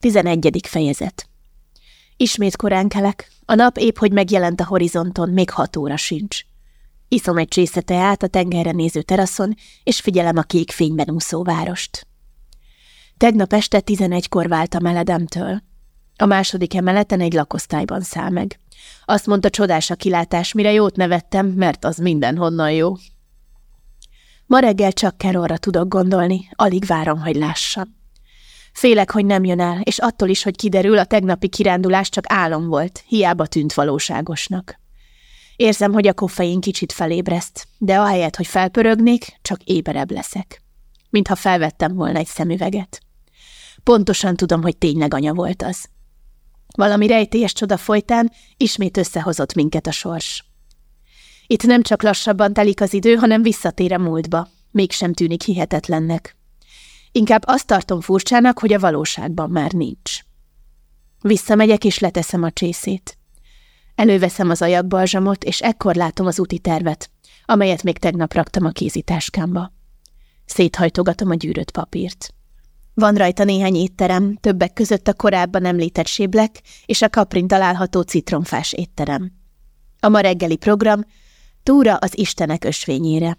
11. fejezet Ismét korán kelek, a nap épp hogy megjelent a horizonton, még hat óra sincs. Iszom egy csésze teát a tengerre néző teraszon, és figyelem a kék fényben úszó várost. Tegnap este tizenegykor váltam eledemtől. A második emeleten egy lakosztályban száll meg. Azt mondta, csodás a kilátás, mire jót nevettem, mert az mindenhonnan jó. Ma reggel csak Carolra tudok gondolni, alig várom, hogy lássam. Félek, hogy nem jön el, és attól is, hogy kiderül, a tegnapi kirándulás csak álom volt, hiába tűnt valóságosnak. Érzem, hogy a koffein kicsit felébreszt, de ahelyett, hogy felpörögnék, csak éberebb leszek. Mintha felvettem volna egy szemüveget. Pontosan tudom, hogy tényleg anya volt az. Valami rejtélyes csoda folytán ismét összehozott minket a sors. Itt nem csak lassabban telik az idő, hanem visszatér a múltba. Mégsem tűnik hihetetlennek. Inkább azt tartom furcsának, hogy a valóságban már nincs. Visszamegyek és leteszem a csészét. Előveszem az ajakbalzsamot, és ekkor látom az úti tervet, amelyet még tegnap raktam a kézitáskámba. Széthajtogatom a gyűrött papírt. Van rajta néhány étterem, többek között a korábban említett séblek és a kaprin található citromfás étterem. A ma reggeli program túra az Istenek ösvényére.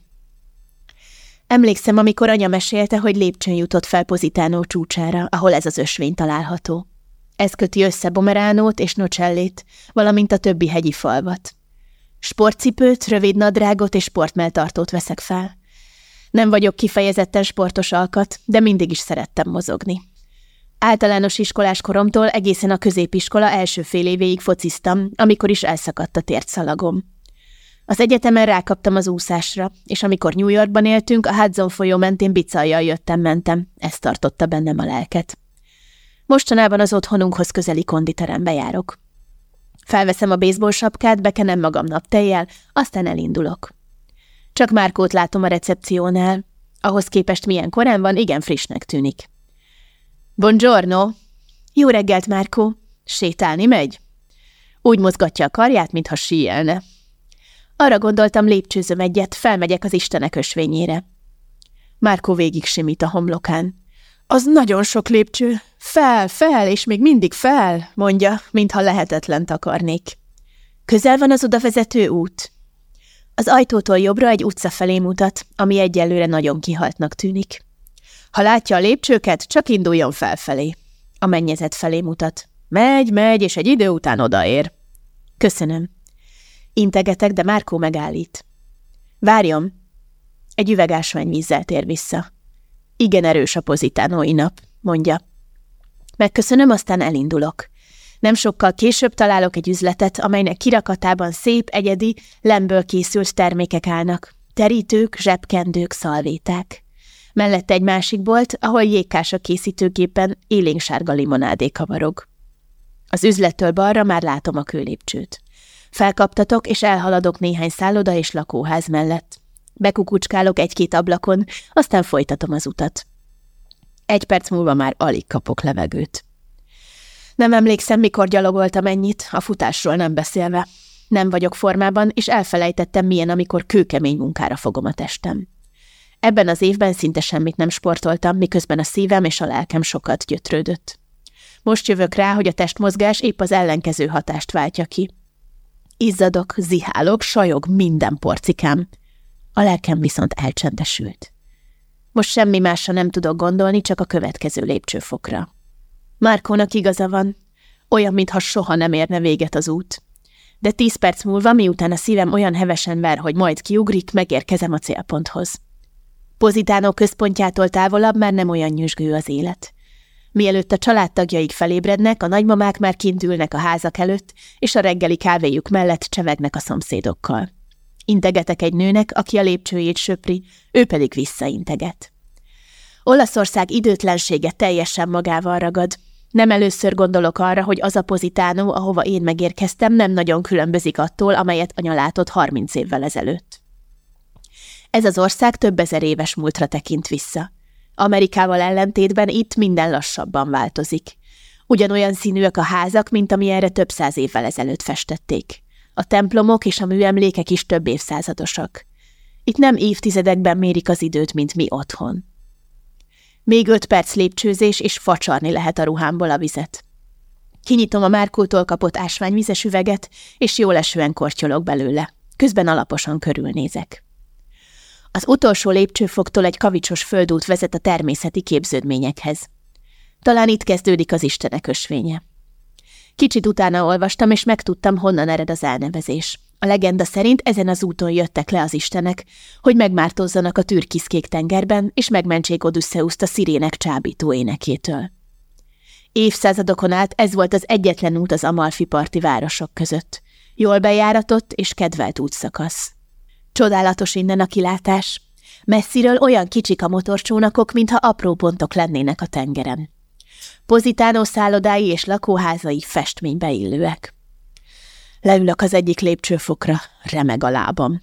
Emlékszem, amikor anya mesélte, hogy lépcsőn jutott fel Pozitánó csúcsára, ahol ez az ösvény található. Ez köti össze Bomeránót és Nocellét, valamint a többi hegyi falvat. Sportcipőt, rövid nadrágot és sportmeltartót veszek fel. Nem vagyok kifejezetten sportos alkat, de mindig is szerettem mozogni. Általános iskolás koromtól egészen a középiskola első fél évéig fociztam, amikor is elszakadt a tért szalagom. Az egyetemen rákaptam az úszásra, és amikor New Yorkban éltünk, a Hudson folyó mentén bicajjal jöttem-mentem, ez tartotta bennem a lelket. Mostanában az otthonunkhoz közeli konditerembe járok. Felveszem a baseball sapkát, bekenem magam naptejjel, aztán elindulok. Csak Márkót látom a recepciónál. Ahhoz képest milyen korán van, igen frissnek tűnik. Buongiorno! Jó reggelt, Márkó! Sétálni megy? Úgy mozgatja a karját, mintha síelne. Arra gondoltam, lépcsőzöm egyet, felmegyek az Istenek ösvényére. Márkó végig simít a homlokán. Az nagyon sok lépcső. Fel, fel, és még mindig fel, mondja, mintha lehetetlen takarnék. Közel van az odavezető út? Az ajtótól jobbra egy utca felé mutat, ami egyelőre nagyon kihaltnak tűnik. Ha látja a lépcsőket, csak induljon felfelé. A mennyezet felé mutat. Megy, megy, és egy idő után odaér. Köszönöm. Integetek, de Márkó megállít. Várjon! Egy üveg ásványvízzel tér vissza. Igen erős a pozitánói nap, mondja. Megköszönöm, aztán elindulok. Nem sokkal később találok egy üzletet, amelynek kirakatában szép, egyedi, lemből készült termékek állnak. Terítők, zsebkendők, szalvéták. Mellette egy másik bolt, ahol jégkás a készítőgépen élénksárga limonádé kavarog. Az üzlettől balra már látom a kőlépcsőt. Felkaptatok, és elhaladok néhány szálloda és lakóház mellett. Bekukucskálok egy-két ablakon, aztán folytatom az utat. Egy perc múlva már alig kapok levegőt. Nem emlékszem, mikor gyalogoltam ennyit, a futásról nem beszélve. Nem vagyok formában, és elfelejtettem, milyen, amikor kőkemény munkára fogom a testem. Ebben az évben szinte semmit nem sportoltam, miközben a szívem és a lelkem sokat gyötrődött. Most jövök rá, hogy a testmozgás épp az ellenkező hatást váltja ki. Izzadok, zihálok, sajog minden porcikám. A lelkem viszont elcsendesült. Most semmi másra nem tudok gondolni, csak a következő lépcsőfokra. Márkónak igaza van, olyan, mintha soha nem érne véget az út. De tíz perc múlva, miután a szívem olyan hevesen ver, hogy majd kiugrik, megérkezem a célponthoz. Pozitánó központjától távolabb már nem olyan nyüzsgő az élet. Mielőtt a családtagjaik felébrednek, a nagymamák már kint a házak előtt, és a reggeli kávéjuk mellett csevegnek a szomszédokkal. Integetek egy nőnek, aki a lépcsőjét söpri, ő pedig visszainteget. Olaszország időtlensége teljesen magával ragad. Nem először gondolok arra, hogy az a pozitánó, ahova én megérkeztem, nem nagyon különbözik attól, amelyet anya látott harminc évvel ezelőtt. Ez az ország több ezer éves múltra tekint vissza. Amerikával ellentétben itt minden lassabban változik. Ugyanolyan színűek a házak, mint amilyenre több száz évvel ezelőtt festették. A templomok és a műemlékek is több évszázadosak. Itt nem évtizedekben mérik az időt, mint mi otthon. Még öt perc lépcsőzés, és facsarni lehet a ruhámból a vizet. Kinyitom a Márkultól kapott ásványvizes üveget, és jól esően kortyolok belőle. Közben alaposan körülnézek. Az utolsó lépcsőfoktól egy kavicsos földút vezet a természeti képződményekhez. Talán itt kezdődik az Istenek ösvénye. Kicsit utána olvastam, és megtudtam, honnan ered az elnevezés. A legenda szerint ezen az úton jöttek le az istenek, hogy megmártozzanak a türkiszkék tengerben, és megmentsék Odysseuszt a szirének csábító énekétől. Évszázadokon át ez volt az egyetlen út az Amalfi parti városok között. Jól bejáratott és kedvelt útszakasz. Csodálatos innen a kilátás. Messziről olyan kicsik a motorcsónakok, mintha apró pontok lennének a tengeren. Pozitánó szállodái és lakóházai festménybe illőek. Leülök az egyik lépcsőfokra, remeg a lábam.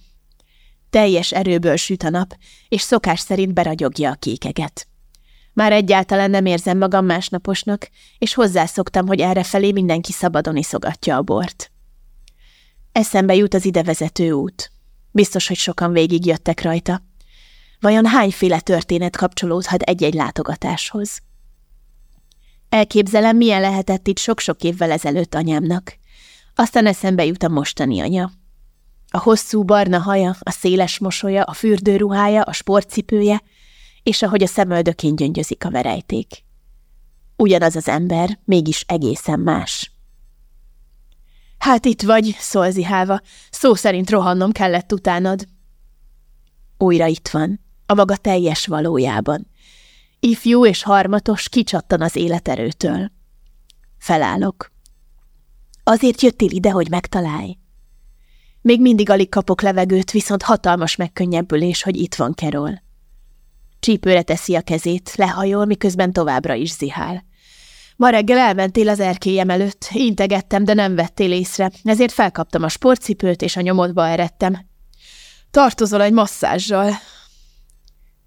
Teljes erőből süt a nap, és szokás szerint beragyogja a kékeget. Már egyáltalán nem érzem magam másnaposnak, és hozzászoktam, hogy errefelé mindenki szabadon iszogatja a bort. Eszembe jut az idevezető út. Biztos, hogy sokan végigjöttek rajta. Vajon hányféle történet kapcsolódhat egy-egy látogatáshoz? Elképzelem, milyen lehetett itt sok-sok évvel ezelőtt anyámnak. Aztán eszembe jut a mostani anya. A hosszú barna haja, a széles mosolya, a fürdőruhája, a sportcipője, és ahogy a szemöldökén gyöngyözik a verejték. Ugyanaz az ember, mégis egészen más. Hát itt vagy, szól zihálva, szó szerint rohannom kellett utánad. Újra itt van, a maga teljes valójában. Ifjú és harmatos kicsattan az életerőtől. Felállok. Azért jöttél ide, hogy megtalálj? Még mindig alig kapok levegőt, viszont hatalmas megkönnyebbülés, hogy itt van Kerol. Csípőre teszi a kezét, lehajol, miközben továbbra is zihál. Ma reggel elmentél az erkélyem előtt, integettem, de nem vettél észre, ezért felkaptam a sportcipőt, és a nyomodba eredtem. Tartozol egy masszázsal.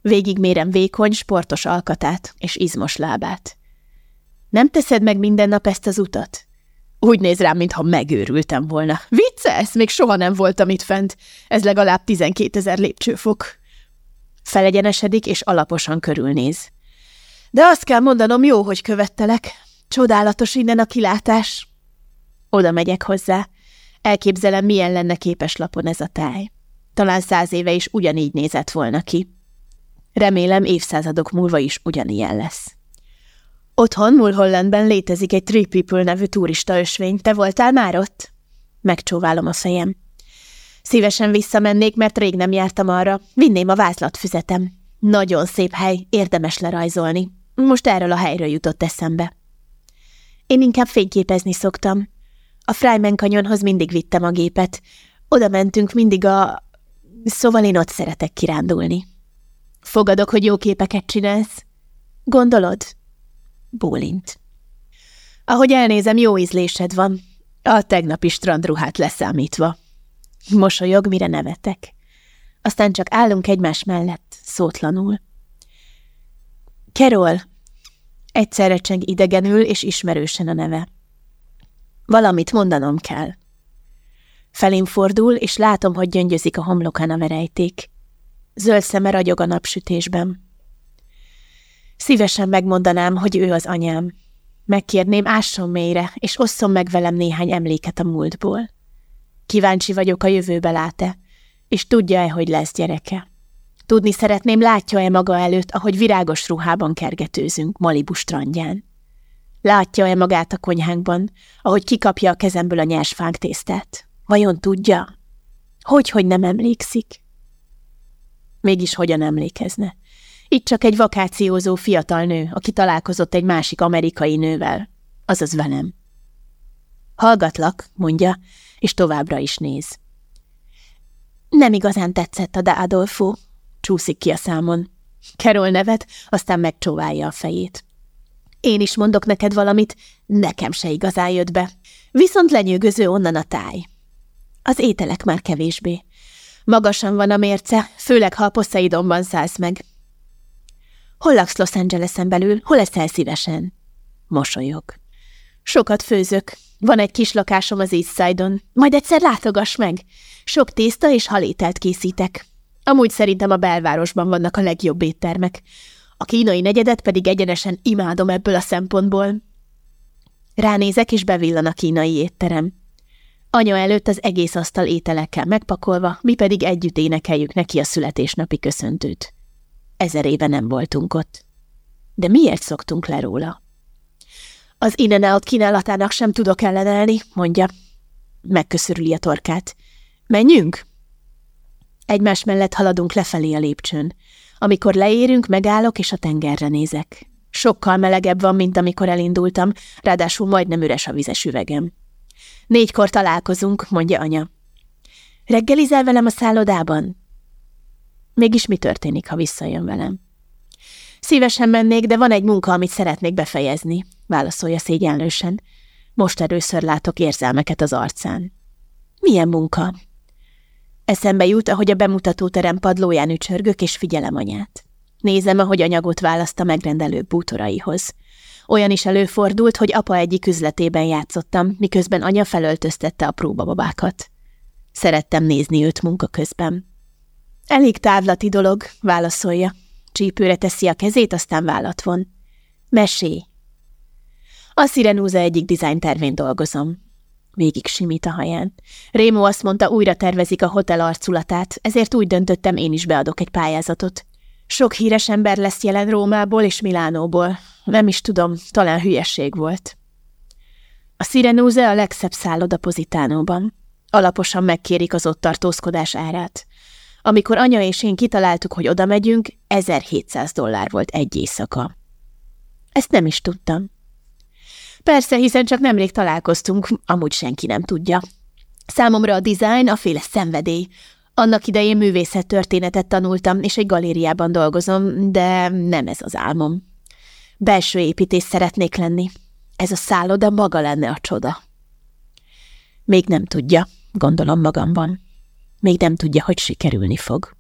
Végigmérem vékony, sportos alkatát és izmos lábát. Nem teszed meg minden nap ezt az utat? Úgy néz rám, mintha megőrültem volna. Vicces, még soha nem voltam itt fent. Ez legalább tizenkét ezer lépcsőfok. Felegyenesedik, és alaposan körülnéz. De azt kell mondanom, jó, hogy követtelek. Csodálatos innen a kilátás. Oda megyek hozzá. Elképzelem, milyen lenne képes lapon ez a táj. Talán száz éve is ugyanígy nézett volna ki. Remélem évszázadok múlva is ugyanilyen lesz. Otthon, Mulhollandben létezik egy Three People nevű turista ösvény. Te voltál már ott? Megcsóválom a fejem. Szívesen visszamennék, mert rég nem jártam arra. Vinném a vázlatfüzetem. Nagyon szép hely, érdemes lerajzolni. Most erről a helyről jutott eszembe. Én inkább fényképezni szoktam. A Fryman kanyonhoz mindig vittem a gépet. Oda mentünk mindig a... Szóval én ott szeretek kirándulni. Fogadok, hogy jó képeket csinálsz? Gondolod? Bólint. Ahogy elnézem, jó ízlésed van. A tegnapi strandruhát leszámítva. Mosolyog, mire nevetek. Aztán csak állunk egymás mellett, szótlanul. Kerol. Egyszerre cseng idegenül és ismerősen a neve. Valamit mondanom kell. Felém fordul, és látom, hogy gyöngyözik a homlokán a verejték. Zöld szeme ragyog a napsütésben. Szívesen megmondanám, hogy ő az anyám. Megkérném, ásson mélyre, és osszon meg velem néhány emléket a múltból. Kíváncsi vagyok, a jövőbe lát-e, és tudja-e, hogy lesz gyereke. Tudni szeretném, látja-e maga előtt, ahogy virágos ruhában kergetőzünk Malibu strandján. Látja-e magát a konyhánkban, ahogy kikapja a kezemből a nyers fánk tésztát? Vajon tudja? Hogy, hogy nem emlékszik? Mégis hogyan emlékezne? Itt csak egy vakációzó fiatal nő, aki találkozott egy másik amerikai nővel, azaz velem. Hallgatlak, mondja, és továbbra is néz. Nem igazán tetszett a de Adolfo, csúszik ki a számon. Kerol nevet, aztán megcsóválja a fejét. Én is mondok neked valamit, nekem se igazán jött be. Viszont lenyűgöző onnan a táj. Az ételek már kevésbé. Magasan van a mérce, főleg ha a Poseidonban szállsz meg. Hol laksz Los Angelesen belül, hol leszel szívesen? Mosolyog. Sokat főzök. Van egy kis lakásom az East Side-on. Majd egyszer látogass meg. Sok tészta és halételt készítek. Amúgy szerintem a belvárosban vannak a legjobb éttermek. A kínai negyedet pedig egyenesen imádom ebből a szempontból. Ránézek, és bevillan a kínai étterem. Anya előtt az egész asztal ételekkel megpakolva, mi pedig együtt énekeljük neki a születésnapi köszöntőt. Ezer éve nem voltunk ott. De miért szoktunk le róla? Az innen out kínálatának sem tudok ellenállni, mondja. Megköszörüli a torkát. Menjünk? Egymás mellett haladunk lefelé a lépcsőn. Amikor leérünk, megállok, és a tengerre nézek. Sokkal melegebb van, mint amikor elindultam, ráadásul majdnem üres a vizes üvegem. Négykor találkozunk, mondja anya. Reggelizel velem a szállodában? Mégis mi történik, ha visszajön velem? Szívesen mennék, de van egy munka, amit szeretnék befejezni, válaszolja szégyenlősen. Most először látok érzelmeket az arcán. Milyen munka? Eszembe jut, ahogy a bemutatóterem padlóján ücsörgök, és figyelem anyát. Nézem, ahogy anyagot választ a megrendelő bútoraihoz. Olyan is előfordult, hogy apa egyik üzletében játszottam, miközben anya felöltöztette a próbababákat. Szerettem nézni őt munka közben. Elég távlati dolog, válaszolja. Csípőre teszi a kezét, aztán vállat von. Mesé. A Szirenúza egyik dizájn tervén dolgozom. Végig simít a haján. Rémó azt mondta, újra tervezik a hotel arculatát, ezért úgy döntöttem, én is beadok egy pályázatot. Sok híres ember lesz jelen Rómából és Milánóból. Nem is tudom, talán hülyesség volt. A Szirenúze a legszebb szálloda Pozitánóban. Alaposan megkérik az ott tartózkodás árát. Amikor anya és én kitaláltuk, hogy oda megyünk, 1700 dollár volt egy éjszaka. Ezt nem is tudtam. Persze, hiszen csak nemrég találkoztunk, amúgy senki nem tudja. Számomra a design a féle szenvedély. Annak idején művészettörténetet tanultam, és egy galériában dolgozom, de nem ez az álmom. Belső építés szeretnék lenni. Ez a szálloda maga lenne a csoda. Még nem tudja, gondolom magamban. Még nem tudja, hogy sikerülni fog.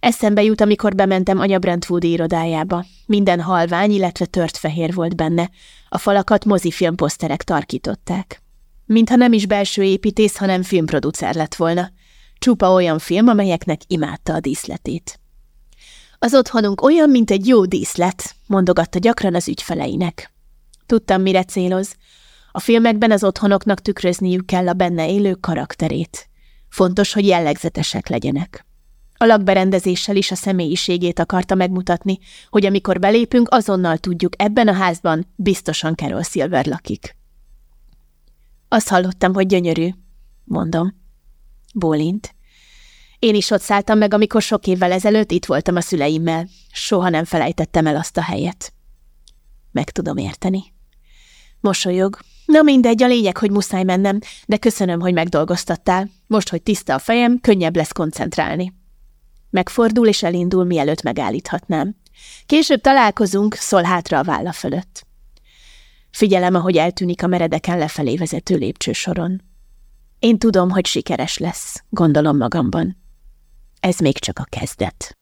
Eszembe jut, amikor bementem anya Brentwood irodájába. Minden halvány, illetve tört fehér volt benne. A falakat mozifilm poszterek tarkították. Mintha nem is belső építész, hanem filmproducer lett volna. Csupa olyan film, amelyeknek imádta a díszletét. Az otthonunk olyan, mint egy jó díszlet, mondogatta gyakran az ügyfeleinek. Tudtam, mire céloz. A filmekben az otthonoknak tükrözniük kell a benne élő karakterét. Fontos, hogy jellegzetesek legyenek. A lakberendezéssel is a személyiségét akarta megmutatni, hogy amikor belépünk, azonnal tudjuk, ebben a házban biztosan Carol Silver lakik. Azt hallottam, hogy gyönyörű, mondom. Bólint. Én is ott szálltam meg, amikor sok évvel ezelőtt itt voltam a szüleimmel. Soha nem felejtettem el azt a helyet. Meg tudom érteni. Mosolyog. Na mindegy, a lényeg, hogy muszáj mennem, de köszönöm, hogy megdolgoztattál. Most, hogy tiszta a fejem, könnyebb lesz koncentrálni. Megfordul és elindul, mielőtt megállíthatnám. Később találkozunk, szól hátra a válla fölött. Figyelem, ahogy eltűnik a meredeken lefelé vezető lépcsősoron. Én tudom, hogy sikeres lesz, gondolom magamban. Ez még csak a kezdet.